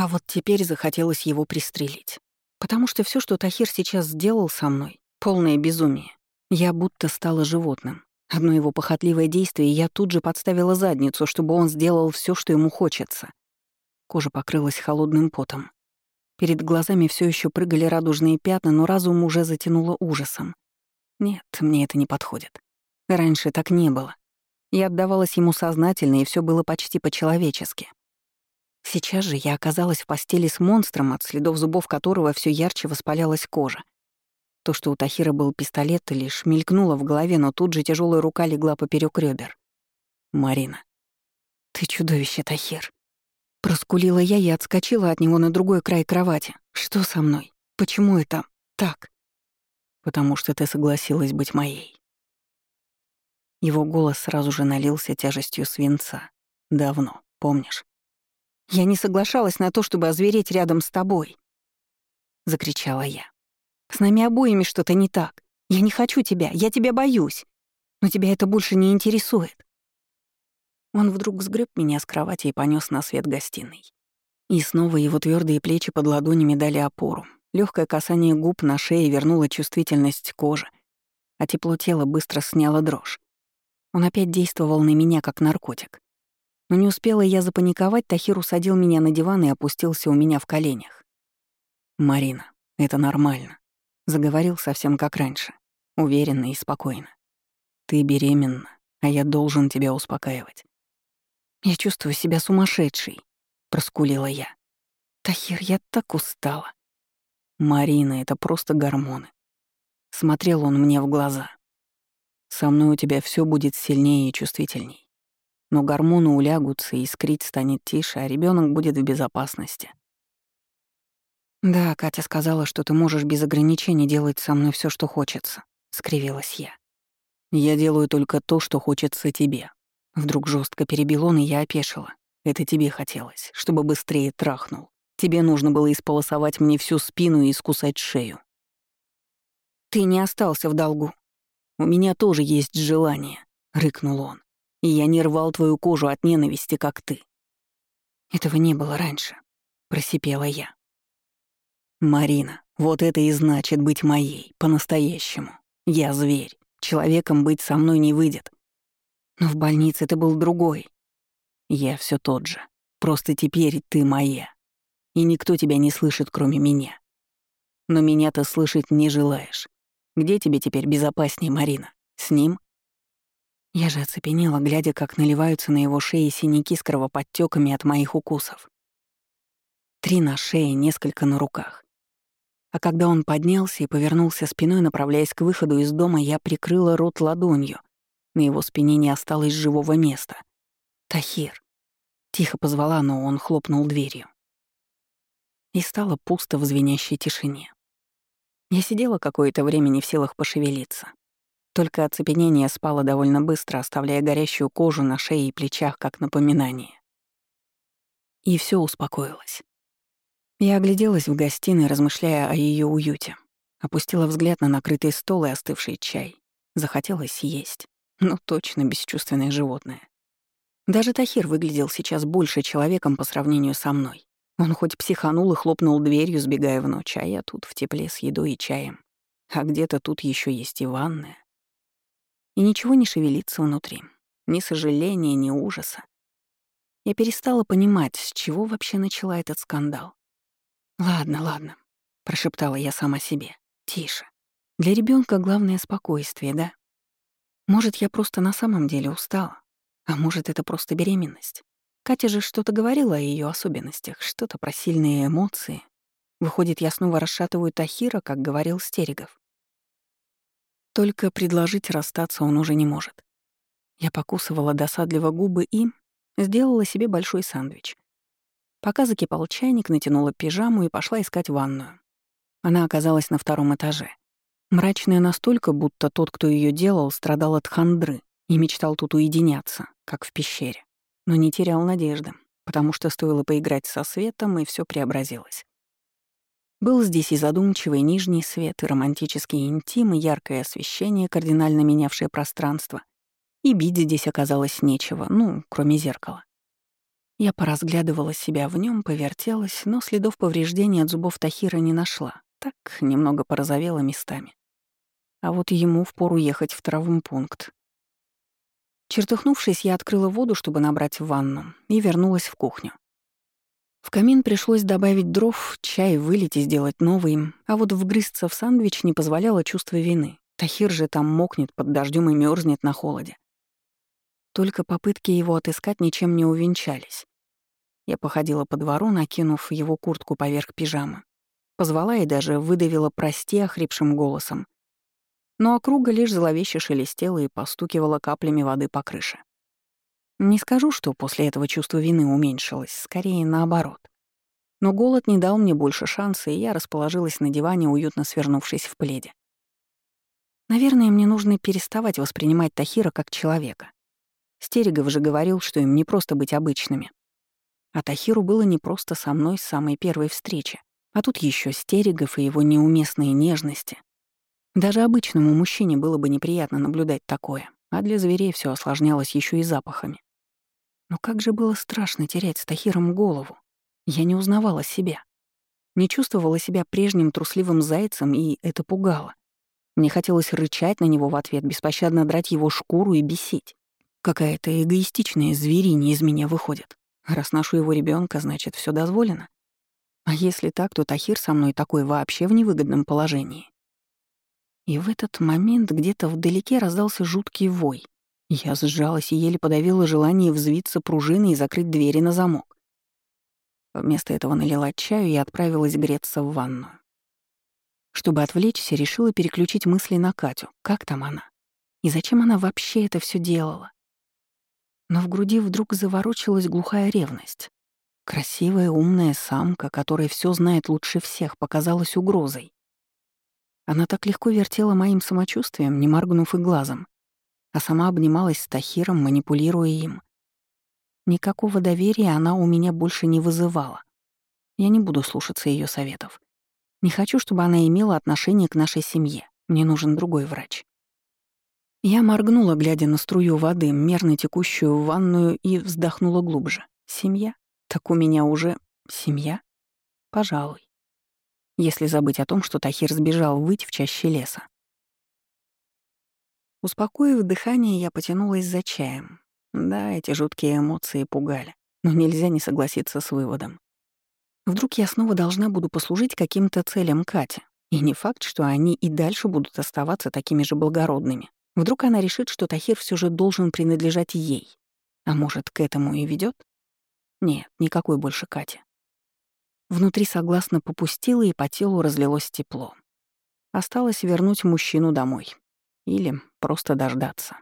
А вот теперь захотелось его пристрелить. Потому что все, что Тахир сейчас сделал со мной, полное безумие. Я будто стала животным. Одно его похотливое действие, и я тут же подставила задницу, чтобы он сделал все, что ему хочется. Кожа покрылась холодным потом. Перед глазами все еще прыгали радужные пятна, но разум уже затянуло ужасом. Нет, мне это не подходит. Раньше так не было. Я отдавалась ему сознательно, и все было почти по-человечески. Сейчас же я оказалась в постели с монстром, от следов зубов которого все ярче воспалялась кожа. То, что у Тахира был пистолет, лишь мелькнуло в голове, но тут же тяжелая рука легла поперек ребер. «Марина». «Ты чудовище, Тахир». Проскулила я и отскочила от него на другой край кровати. «Что со мной? Почему это так?» «Потому что ты согласилась быть моей». Его голос сразу же налился тяжестью свинца. «Давно, помнишь?» «Я не соглашалась на то, чтобы озвереть рядом с тобой», — закричала я. С нами обоими что-то не так. Я не хочу тебя, я тебя боюсь. Но тебя это больше не интересует. Он вдруг сгреб меня с кровати и понес на свет гостиной. И снова его твердые плечи под ладонями дали опору. Легкое касание губ на шее вернуло чувствительность кожи, а тепло тела быстро сняло дрожь. Он опять действовал на меня как наркотик. Но не успела я запаниковать, Тахир усадил меня на диван и опустился у меня в коленях. «Марина, это нормально. Заговорил совсем как раньше, уверенно и спокойно. «Ты беременна, а я должен тебя успокаивать». «Я чувствую себя сумасшедшей», — проскулила я. «Тахир, я так устала». «Марина, это просто гормоны». Смотрел он мне в глаза. «Со мной у тебя все будет сильнее и чувствительней. Но гормоны улягутся, и искрить станет тише, а ребенок будет в безопасности. «Да, Катя сказала, что ты можешь без ограничений делать со мной все, что хочется», — скривилась я. «Я делаю только то, что хочется тебе». Вдруг жестко перебил он, и я опешила. «Это тебе хотелось, чтобы быстрее трахнул. Тебе нужно было исполосовать мне всю спину и искусать шею». «Ты не остался в долгу». «У меня тоже есть желание», — рыкнул он. «И я не рвал твою кожу от ненависти, как ты». «Этого не было раньше», — просипела я. «Марина, вот это и значит быть моей, по-настоящему. Я зверь. Человеком быть со мной не выйдет. Но в больнице ты был другой. Я все тот же. Просто теперь ты моя. И никто тебя не слышит, кроме меня. Но меня ты слышать не желаешь. Где тебе теперь безопаснее, Марина? С ним? Я же оцепенела, глядя, как наливаются на его шее синяки с кровоподтеками от моих укусов. Три на шее, несколько на руках. А когда он поднялся и повернулся спиной, направляясь к выходу из дома, я прикрыла рот ладонью. На его спине не осталось живого места. «Тахир!» Тихо позвала, но он хлопнул дверью. И стало пусто в звенящей тишине. Я сидела какое-то время не в силах пошевелиться. Только оцепенение спало довольно быстро, оставляя горящую кожу на шее и плечах как напоминание. И все успокоилось. Я огляделась в гостиной, размышляя о ее уюте. Опустила взгляд на накрытый стол и остывший чай. Захотелось есть. Ну, точно бесчувственное животное. Даже Тахир выглядел сейчас больше человеком по сравнению со мной. Он хоть психанул и хлопнул дверью, сбегая в ночь, а я тут в тепле с едой и чаем. А где-то тут еще есть и ванная. И ничего не шевелится внутри. Ни сожаления, ни ужаса. Я перестала понимать, с чего вообще начала этот скандал. «Ладно, ладно», — прошептала я сама себе. «Тише. Для ребенка главное спокойствие, да? Может, я просто на самом деле устала, а может, это просто беременность. Катя же что-то говорила о ее особенностях, что-то про сильные эмоции. Выходит, я снова расшатываю Тахира, как говорил Стерегов. Только предложить расстаться он уже не может. Я покусывала досадливо губы и сделала себе большой сэндвич. Пока закипал чайник, натянула пижаму и пошла искать ванную. Она оказалась на втором этаже. Мрачная настолько, будто тот, кто ее делал, страдал от хандры и мечтал тут уединяться, как в пещере. Но не терял надежды, потому что стоило поиграть со светом, и все преобразилось. Был здесь и задумчивый нижний свет, и романтический интим, и яркое освещение, кардинально менявшее пространство. И бить здесь оказалось нечего, ну, кроме зеркала. Я поразглядывала себя в нем, повертелась, но следов повреждений от зубов Тахира не нашла. Так немного порозовела местами. А вот ему впору ехать в травмпункт. Чертыхнувшись, я открыла воду, чтобы набрать в ванну, и вернулась в кухню. В камин пришлось добавить дров, чай вылить и сделать новый, а вот вгрызться в сандвич не позволяло чувство вины. Тахир же там мокнет под дождем и мерзнет на холоде. Только попытки его отыскать ничем не увенчались. Я походила по двору, накинув его куртку поверх пижамы. Позвала и даже выдавила «прости» охрипшим голосом. Но округа лишь зловеще шелестела и постукивала каплями воды по крыше. Не скажу, что после этого чувство вины уменьшилось, скорее наоборот. Но голод не дал мне больше шанса, и я расположилась на диване, уютно свернувшись в пледе. Наверное, мне нужно переставать воспринимать Тахира как человека. Стерегов же говорил, что им не просто быть обычными. А Тахиру было не просто со мной с самой первой встречи, а тут еще Стерегов и его неуместные нежности. Даже обычному мужчине было бы неприятно наблюдать такое, а для зверей все осложнялось еще и запахами. Но как же было страшно терять с Тахиром голову. Я не узнавала себя. Не чувствовала себя прежним трусливым зайцем, и это пугало. Мне хотелось рычать на него в ответ, беспощадно драть его шкуру и бесить. Какая-то эгоистичная звериня из меня выходит. Раз ношу его ребенка, значит, все дозволено. А если так, то Тахир со мной такой вообще в невыгодном положении. И в этот момент где-то вдалеке раздался жуткий вой. Я сжалась и еле подавила желание взвиться пружиной и закрыть двери на замок. Вместо этого налила чаю и отправилась греться в ванную. Чтобы отвлечься, решила переключить мысли на Катю. Как там она? И зачем она вообще это все делала? Но в груди вдруг заворочилась глухая ревность. Красивая, умная самка, которая все знает лучше всех, показалась угрозой. Она так легко вертела моим самочувствием, не моргнув и глазом а сама обнималась с Тахиром, манипулируя им. Никакого доверия она у меня больше не вызывала. Я не буду слушаться ее советов. Не хочу, чтобы она имела отношение к нашей семье. Мне нужен другой врач. Я моргнула, глядя на струю воды, мерно текущую в ванную, и вздохнула глубже. Семья? Так у меня уже семья? Пожалуй. Если забыть о том, что Тахир сбежал выть в чаще леса. Успокоив дыхание, я потянулась за чаем. Да, эти жуткие эмоции пугали, но нельзя не согласиться с выводом. Вдруг я снова должна буду послужить каким-то целям Кате. И не факт, что они и дальше будут оставаться такими же благородными. Вдруг она решит, что Тахир все же должен принадлежать ей. А может, к этому и ведет? Нет, никакой больше Кати. Внутри согласно попустило, и по телу разлилось тепло. Осталось вернуть мужчину домой. Или просто дождаться.